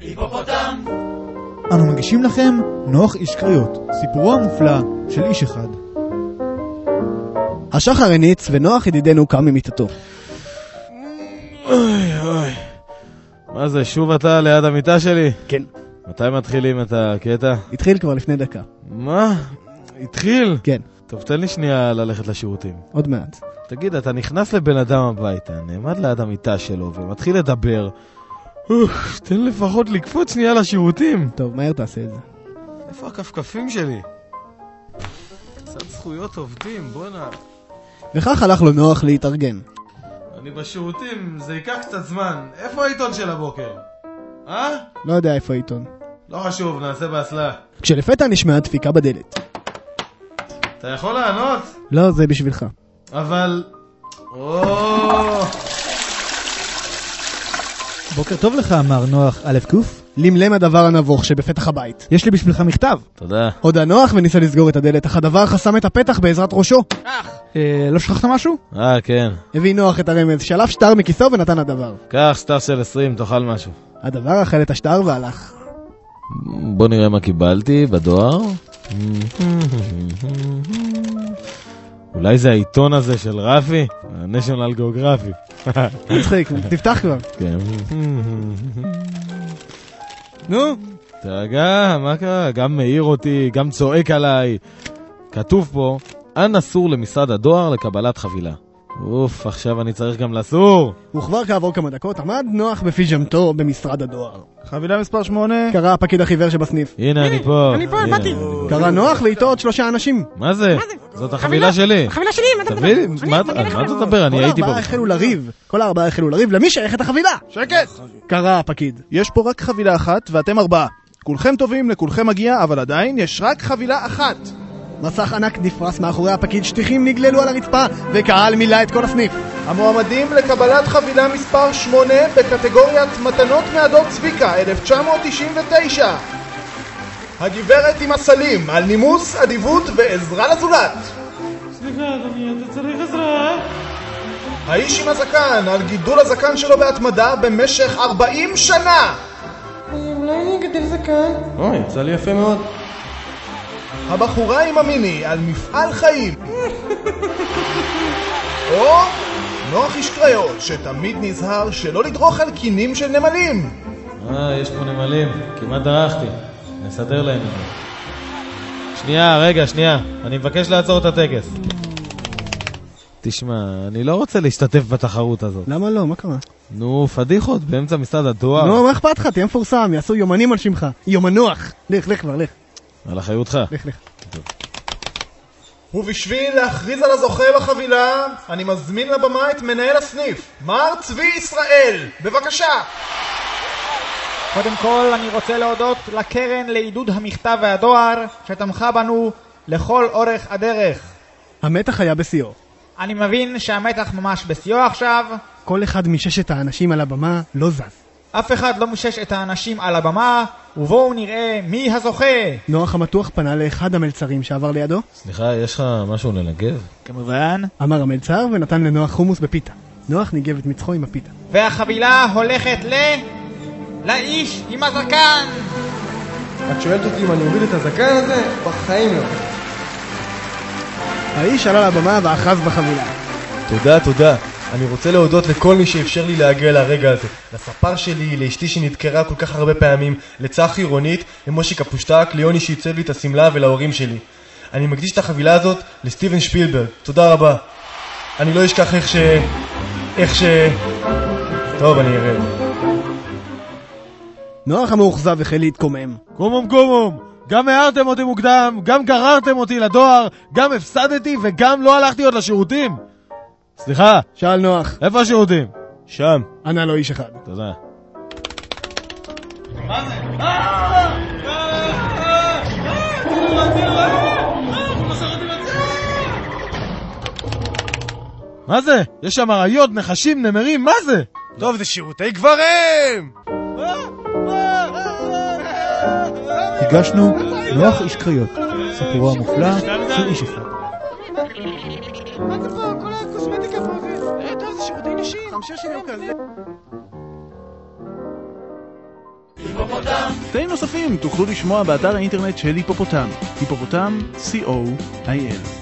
היפופוטם! אנו מגישים לכם נוח איש קריות, סיפורו המופלא של איש אחד. השחר הניץ ונוח ידידנו קם ממיטתו. אוי אוי. מה זה, שוב אתה ליד המיטה שלי? כן. מתי מתחילים את הקטע? התחיל כבר לפני דקה. מה? התחיל? כן, טוב, תן לי שנייה ללכת לשירותים. עוד מעט. תגיד, אתה נכנס לבן אדם הביתה, נעמד ליד המיטה שלו ומתחיל לדבר. אוף, תן לפחות לקפוץ שנייה לשירותים. טוב, מהר תעשה את זה. איפה הכפכפים שלי? קצת זכויות עובדים, בואנה. וכך הלך לו נוח להתארגן. אני בשירותים, זה ייקח קצת זמן. איפה העיתון של הבוקר? אה? לא יודע איפה העיתון. לא חשוב, נעשה באסלה. כשלפתע נשמעה דפיקה בדלת. אתה יכול לענות? לא, זה בשבילך. אבל... או... בוקר טוב לך, מר נוח א' ק', למלם הדבר הנבוך שבפתח הבית. יש לי בשבילך מכתב. תודה. הודה נוח וניסה לסגור את הדלת, אך הדבר חסם את הפתח בעזרת ראשו. אה, לא שכחת משהו? אה, כן. הביא נוח את הרמז, שלף שטר מכיסו ונתן הדבר. קח סטאר של 20, תאכל משהו. הדבר אכל את השטר והלך. בוא נראה מה קיבלתי בדואר. אולי זה העיתון הזה של רפי? ה-National Geography. מצחיק, תפתח כבר. כן. נו, תרגע, מה קרה? גם מעיר אותי, גם צועק עליי. כתוב פה, אנא סור למשרד הדואר לקבלת חבילה. אוף, עכשיו אני צריך גם לסור. וכבר כעבור כמה דקות עמד נוח בפיג'מתו במשרד הדואר. חבילה מספר 8. קרא הפקיד החיוור שבסניף. הנה, אני פה. אני פה. באתי. קרא נוח ואיתו עוד שלושה אנשים. מה זה? זאת החבילה שלי. החבילה שלי, מה אתה מדבר? על מה אתה. מדבר? אני כל הייתי פה. הארבעה החלו לריב. כל הארבעה החלו לריב. למי שייכת החבילה? שקט! קרא הפקיד. יש פה רק חבילה אחת ואתם ארבעה. כולכם טובים, לכולכם מגיע, אבל עדיין יש רק חבילה אחת. מסך ענק נפרס מאחורי הפקיד, שטיחים נגללו על הרצפה, וקהל מילא את כל הסניף. המועמדים לקבלת חבילה מספר 8 בקטגוריית מתנות מהדור צביקה, 1999. הגברת עם הסלים, על נימוס, אדיבות ועזרה לזולת. סליחה, אדוני, אתה צריך עזרה? האיש עם הזקן, על גידול הזקן שלו בהתמדה במשך 40 שנה. אולי אני אגדל זקן? אוי, יצא לי יפה מאוד. הבחורה עם המיני, על מפעל חיים. או נוח איש קריות, שתמיד נזהר שלא לדרוך על קינים של נמלים. אה, יש פה נמלים. כמעט דרכתי. נסדר להם את זה. שנייה, רגע, שנייה. אני מבקש לעצור את הטקס. תשמע, אני לא רוצה להשתתף בתחרות הזאת. למה לא? מה קרה? נו, פדיחות באמצע משרד הדואר. נו, מה אכפת לך? תהיה מפורסם, יעשו יומנים על שמך. יומנוח. לך, לך כבר, לך. על אחריותך. לך, לך. ובשביל להכריז על הזוכה בחבילה, אני מזמין לבמה את מנהל הסניף, מר צבי ישראל. בבקשה. קודם כל אני רוצה להודות לקרן לעידוד המכתב והדואר שתמכה בנו לכל אורך הדרך. המתח היה בשיאו. אני מבין שהמתח ממש בשיאו עכשיו, כל אחד מששת האנשים על הבמה לא זז. אף אחד לא מושש את האנשים על הבמה, ובואו נראה מי הזוכה. נוח המתוח פנה לאחד המלצרים שעבר לידו, סליחה, יש לך משהו לנגב? כמובן. אמר המלצר ונתן לנוח חומוס בפיתה. נוח ניגב את מצחו עם הפיתה. והחבילה הולכת ל... לאיש עם הזקן! את שואלת אותי אם אני אוריד את הזקן הזה? בחיים לא. האיש עלה לבמה ואחז בחבילה. תודה, תודה. אני רוצה להודות לכל מי שאפשר לי להגיע לרגע הזה. לספר שלי, לאשתי שנדקרה כל כך הרבה פעמים, לצחי רונית, למושי קפושטק, ליוני שעיצב לי את השמלה ולהורים שלי. אני מקדיש את החבילה הזאת לסטיבן שפילברג. תודה רבה. אני לא אשכח איך ש... איך ש... טוב, אני ארד. נוח המאוכזב החל להתקומם. קומום קומום! גם הערתם אותי מוקדם, גם גררתם אותי לדואר, גם הפסדתי וגם לא הלכתי עוד לשירותים! סליחה, שאל נוח, איפה השירותים? שם. ענה לו איש אחד. תודה. מה זה? יש שם אריות, נחשים, נמרים, מה זה? טוב, זה שירותי גברים! הגשנו נוח איש קריות, סיפורו המופלא של איש אחד. מה זה פה? כל הקוסמטיקה פה. אה, טוב, זה שירותים אישיים. חמשש שלי הוא כזה. קטעים נוספים תוכלו לשמוע באתר האינטרנט של היפופוטם, היפופוטם, co.il.